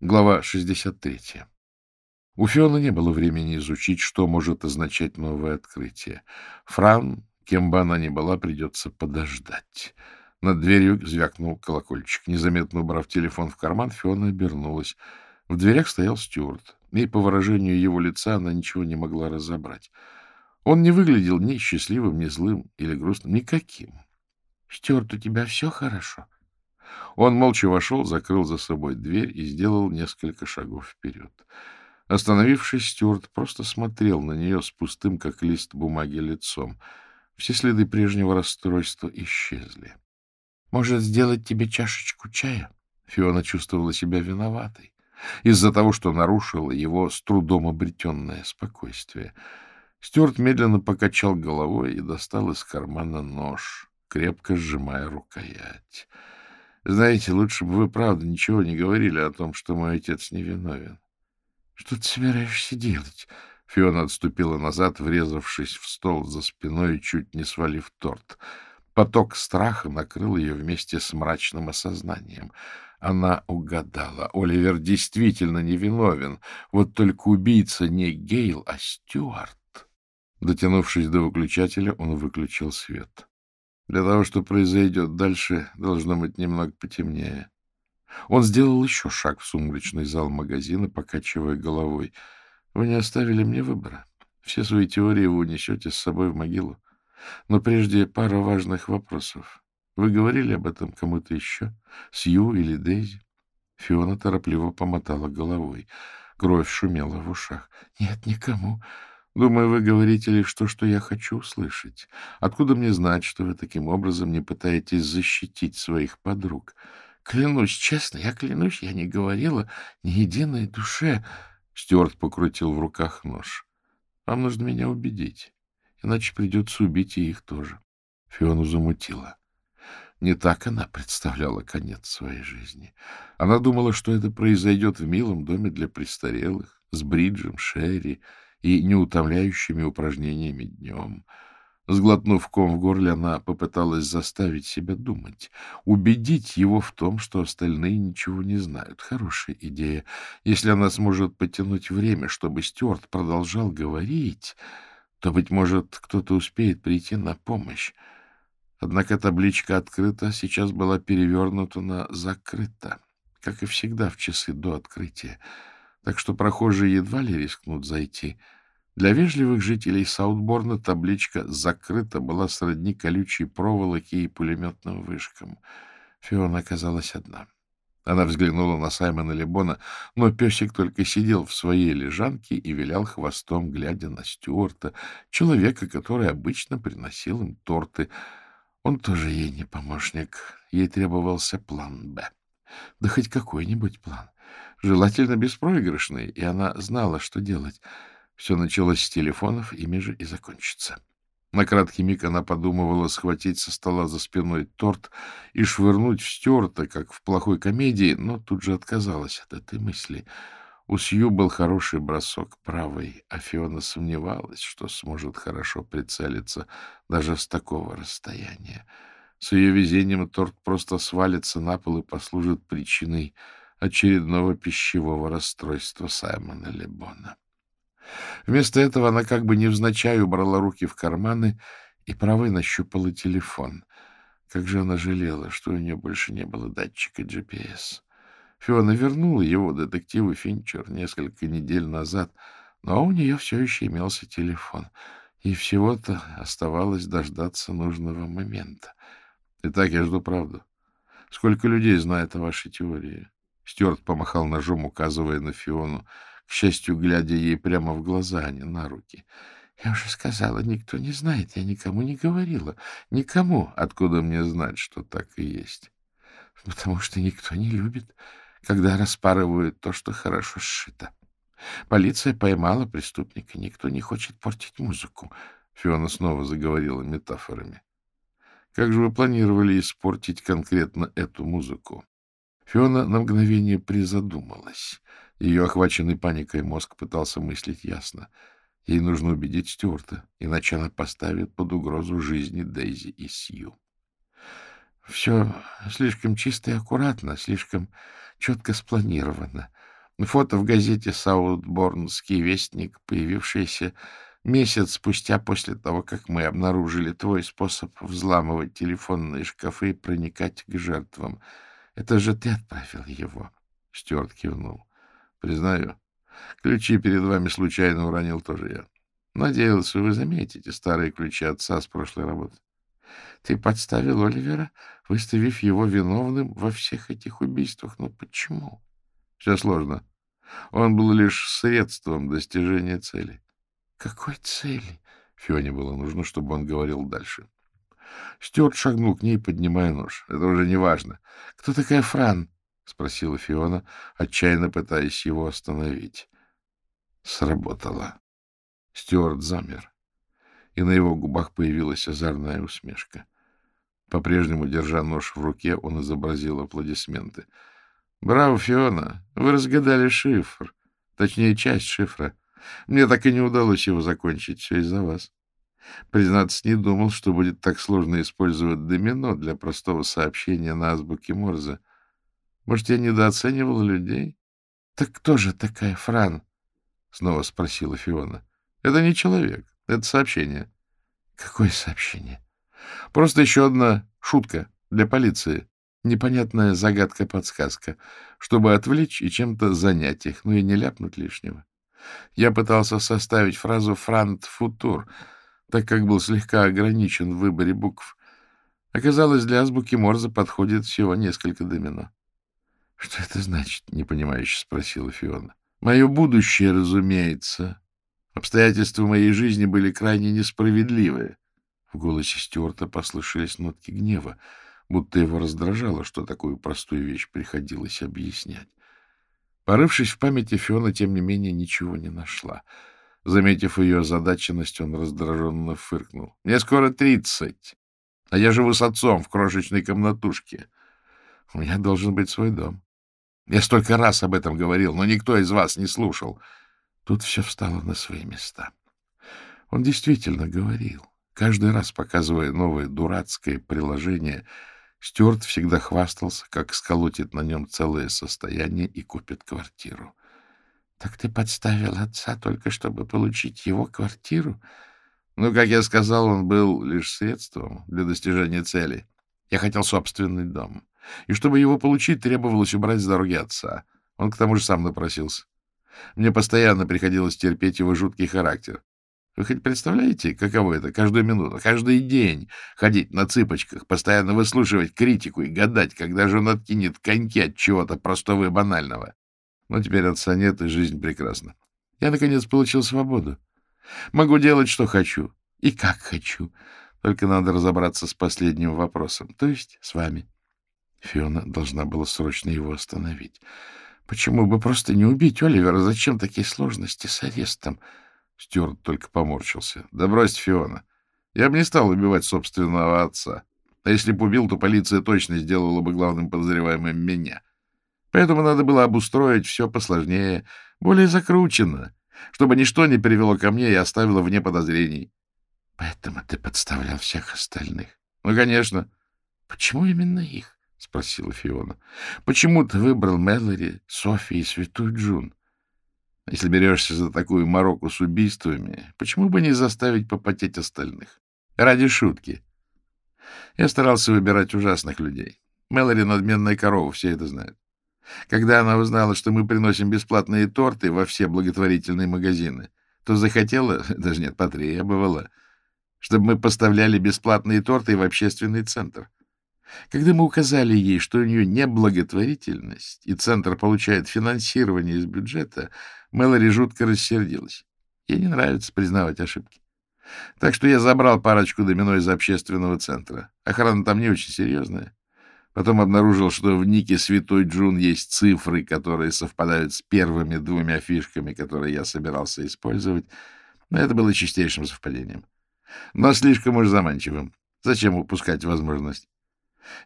Глава 63. У Фиона не было времени изучить, что может означать новое открытие. Фран, кем бы она ни была, придется подождать. Над дверью звякнул колокольчик. Незаметно убрав телефон в карман, Фиона обернулась. В дверях стоял Стюарт, и по выражению его лица она ничего не могла разобрать. Он не выглядел ни счастливым, ни злым или грустным, никаким. — Стюарт, у тебя все хорошо? — он молча вошел, закрыл за собой дверь и сделал несколько шагов вперед. Остановившись, Стюарт просто смотрел на нее с пустым, как лист бумаги, лицом. Все следы прежнего расстройства исчезли. — Может, сделать тебе чашечку чая? Фиона чувствовала себя виноватой из-за того, что нарушила его с трудом обретенное спокойствие. Стюарт медленно покачал головой и достал из кармана нож, крепко сжимая рукоять. Знаете, лучше бы вы, правда, ничего не говорили о том, что мой отец невиновен. — Что ты собираешься делать? Фиона отступила назад, врезавшись в стол за спиной и чуть не свалив торт. Поток страха накрыл ее вместе с мрачным осознанием. Она угадала. Оливер действительно невиновен. Вот только убийца не Гейл, а Стюарт. Дотянувшись до выключателя, он выключил свет. Для того, что произойдет дальше, должно быть немного потемнее. Он сделал еще шаг в сумрачный зал магазина, покачивая головой. Вы не оставили мне выбора. Все свои теории вы унесете с собой в могилу. Но прежде пара важных вопросов. Вы говорили об этом кому-то еще? Сью или Дейзи? Фиона торопливо помотала головой. Кровь шумела в ушах. — Нет, никому. Думаю, вы говорите лишь то, что я хочу услышать. Откуда мне знать, что вы таким образом не пытаетесь защитить своих подруг? Клянусь, честно, я клянусь, я не говорила ни единой душе. Стюарт покрутил в руках нож. Вам нужно меня убедить, иначе придется убить и их тоже. Фиону замутила. Не так она представляла конец своей жизни. Она думала, что это произойдет в милом доме для престарелых, с Бриджем, Шерри и неутомляющими упражнениями днем. Сглотнув ком в горле, она попыталась заставить себя думать, убедить его в том, что остальные ничего не знают. Хорошая идея. Если она сможет потянуть время, чтобы Стюарт продолжал говорить, то, быть может, кто-то успеет прийти на помощь. Однако табличка «Открыто» сейчас была перевернута на «Закрыто», как и всегда в часы до открытия так что прохожие едва ли рискнут зайти. Для вежливых жителей Саутборна табличка «Закрыта» была сродни колючей проволоки и пулеметным вышкам. Фиона оказалась одна. Она взглянула на Саймона Лебона, но песик только сидел в своей лежанке и вилял хвостом, глядя на Стюарта, человека, который обычно приносил им торты. Он тоже ей не помощник. Ей требовался план «Б». Да хоть какой-нибудь план желательно беспроигрышный, и она знала, что делать. Все началось с телефонов, ими же и закончится. На краткий миг она подумывала схватить со стола за спиной торт и швырнуть в Стюарта, как в плохой комедии, но тут же отказалась от этой мысли. У Сью был хороший бросок правой, а Фиона сомневалась, что сможет хорошо прицелиться даже с такого расстояния. С ее везением торт просто свалится на пол и послужит причиной очередного пищевого расстройства Саймона Лебона. Вместо этого она как бы невзначай убрала руки в карманы и правой нащупала телефон. Как же она жалела, что у нее больше не было датчика GPS. Фиона вернула его детективу Финчер несколько недель назад, но у нее все еще имелся телефон, и всего-то оставалось дождаться нужного момента. Итак, я жду правду. Сколько людей знает о вашей теории? Стюарт помахал ножом, указывая на Фиону, к счастью, глядя ей прямо в глаза, а не на руки. — Я уже сказала, никто не знает, я никому не говорила. Никому. Откуда мне знать, что так и есть? — Потому что никто не любит, когда распарывают то, что хорошо сшито. Полиция поймала преступника, никто не хочет портить музыку. Фиона снова заговорила метафорами. — Как же вы планировали испортить конкретно эту музыку? Фиона на мгновение призадумалась. Ее охваченный паникой мозг пытался мыслить ясно. Ей нужно убедить Стюарта, иначе она поставит под угрозу жизни Дейзи и Сью. Все слишком чисто и аккуратно, слишком четко спланировано. Фото в газете «Саутборнский вестник», появившееся месяц спустя после того, как мы обнаружили твой способ взламывать телефонные шкафы и проникать к жертвам. Это же ты отправил его. Стюарт кивнул. Признаю, ключи перед вами случайно уронил тоже я. Надеялся, вы заметите старые ключи отца с прошлой работы. Ты подставил Оливера, выставив его виновным во всех этих убийствах. Но почему? Все сложно. Он был лишь средством достижения цели. Какой цели? Фионе было нужно, чтобы он говорил дальше. Стюарт шагнул к ней, поднимая нож. — Это уже не важно. — Кто такая Фран? — спросила Фиона, отчаянно пытаясь его остановить. Сработало. Стюарт замер, и на его губах появилась озорная усмешка. По-прежнему, держа нож в руке, он изобразил аплодисменты. — Браво, Фиона! Вы разгадали шифр. Точнее, часть шифра. Мне так и не удалось его закончить. Все из-за вас. Признаться, не думал, что будет так сложно использовать домино для простого сообщения на азбуке Морзе. Может, я недооценивал людей? — Так кто же такая Фран? — снова спросила Фиона. — Это не человек, это сообщение. — Какое сообщение? — Просто еще одна шутка для полиции. Непонятная загадка-подсказка, чтобы отвлечь и чем-то занять их, ну и не ляпнуть лишнего. Я пытался составить фразу «франт футур», так как был слегка ограничен в выборе букв. Оказалось, для азбуки Морзе подходит всего несколько домино. — Что это значит? — непонимающе спросила Фиона. — Мое будущее, разумеется. Обстоятельства моей жизни были крайне несправедливые. В голосе Стюарта послышались нотки гнева, будто его раздражало, что такую простую вещь приходилось объяснять. Порывшись в памяти, Фиона, тем не менее, ничего не нашла. Заметив ее озадаченность, он раздраженно фыркнул. — Мне скоро тридцать, а я живу с отцом в крошечной комнатушке. У меня должен быть свой дом. Я столько раз об этом говорил, но никто из вас не слушал. Тут все встало на свои места. Он действительно говорил, каждый раз показывая новое дурацкое приложение — Стюарт всегда хвастался, как сколотит на нем целое состояние и купит квартиру. — Так ты подставил отца только чтобы получить его квартиру? Ну, как я сказал, он был лишь средством для достижения цели. Я хотел собственный дом. И чтобы его получить, требовалось убрать с дороги отца. Он к тому же сам напросился. Мне постоянно приходилось терпеть его жуткий характер. Вы хоть представляете, каково это каждую минуту, каждый день ходить на цыпочках, постоянно выслушивать критику и гадать, когда же он откинет коньки от чего-то простого и банального? Но теперь отца нет, и жизнь прекрасна. Я, наконец, получил свободу. Могу делать, что хочу и как хочу. Только надо разобраться с последним вопросом, то есть с вами. Фиона должна была срочно его остановить. Почему бы просто не убить Оливера? Зачем такие сложности с арестом? — Стюарт только поморщился. — Да брось, Фиона. Я бы не стал убивать собственного отца. А если бы убил, то полиция точно сделала бы главным подозреваемым меня. Поэтому надо было обустроить все посложнее, более закручено, чтобы ничто не привело ко мне и оставило вне подозрений. — Поэтому ты подставлял всех остальных? — Ну, конечно. — Почему именно их? — спросила Фиона. — Почему ты выбрал Мэлори, Софи и Святую Джун? Если берешься за такую мороку с убийствами, почему бы не заставить попотеть остальных? Ради шутки. Я старался выбирать ужасных людей. Мэлори — надменная корова, все это знают. Когда она узнала, что мы приносим бесплатные торты во все благотворительные магазины, то захотела, даже нет, потребовала, чтобы мы поставляли бесплатные торты в общественный центр. Когда мы указали ей, что у нее не благотворительность, и центр получает финансирование из бюджета, Мэлори жутко рассердилась. Ей не нравится признавать ошибки. Так что я забрал парочку домино из общественного центра. Охрана там не очень серьезная. Потом обнаружил, что в нике Святой Джун есть цифры, которые совпадают с первыми двумя фишками, которые я собирался использовать. Но это было чистейшим совпадением. Но слишком уж заманчивым. Зачем упускать возможность?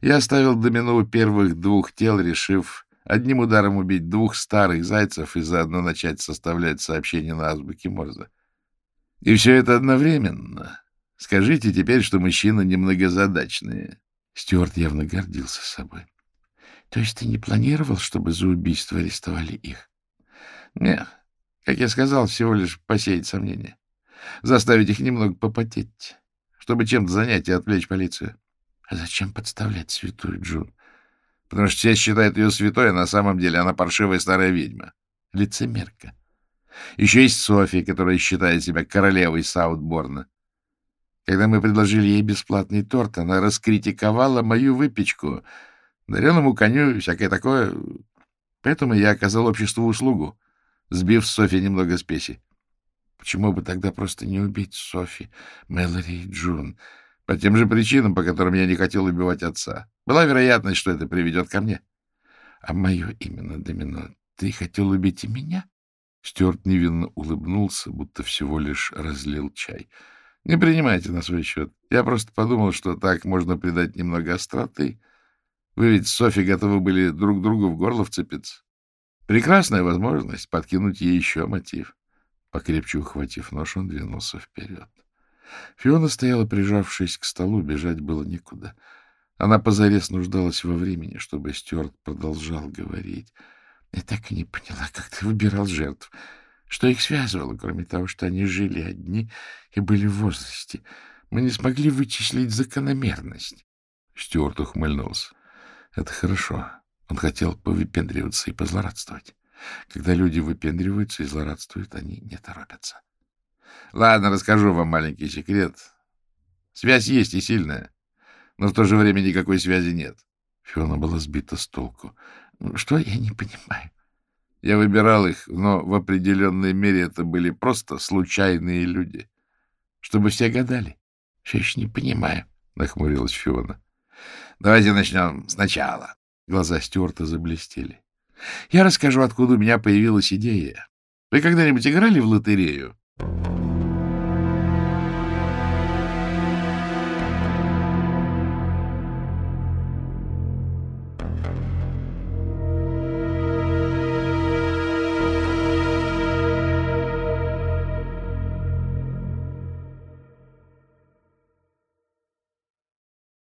Я оставил домино у первых двух тел, решив одним ударом убить двух старых зайцев и заодно начать составлять сообщения на азбуке Морзе. И все это одновременно. Скажите теперь, что мужчины немногозадачные. Стюарт явно гордился собой. То есть ты не планировал, чтобы за убийство арестовали их? Нет, как я сказал, всего лишь посеять сомнения. Заставить их немного попотеть, чтобы чем-то занять и отвлечь полицию. А зачем подставлять святую Джун? Потому что все считают ее святой, а на самом деле она паршивая старая ведьма. Лицемерка. Еще есть София, которая считает себя королевой Саутборна. Когда мы предложили ей бесплатный торт, она раскритиковала мою выпечку. Дареному коню всякое такое. Поэтому я оказал обществу услугу, сбив Софи немного спеси. Почему бы тогда просто не убить Софи, Мэлори и Джун? По тем же причинам, по которым я не хотел убивать отца. Была вероятность, что это приведет ко мне. А мое именно Домино, ты хотел убить и меня? Стюарт невинно улыбнулся, будто всего лишь разлил чай. — Не принимайте на свой счет. Я просто подумал, что так можно придать немного остроты. Вы ведь с Софи готовы были друг другу в горло вцепиться. Прекрасная возможность подкинуть ей еще мотив. Покрепче ухватив нож, он двинулся вперед. Фиона стояла, прижавшись к столу, бежать было некуда. Она позарез нуждалась во времени, чтобы Стюарт продолжал говорить — я так и не поняла, как ты выбирал жертв. Что их связывало, кроме того, что они жили одни и были в возрасте? Мы не смогли вычислить закономерность. Стюарт ухмыльнулся. Это хорошо. Он хотел повыпендриваться и позлорадствовать. Когда люди выпендриваются и злорадствуют, они не торопятся. Ладно, расскажу вам маленький секрет. Связь есть и сильная, но в то же время никакой связи нет. Фиона была сбита с толку. — Что я не понимаю? Я выбирал их, но в определенной мере это были просто случайные люди. Чтобы все гадали. — Все еще не понимаю, — нахмурилась Фиона. — Давайте начнем сначала. Глаза Стюарта заблестели. — Я расскажу, откуда у меня появилась идея. Вы когда-нибудь играли в лотерею? —